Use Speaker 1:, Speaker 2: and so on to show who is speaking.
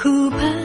Speaker 1: Ku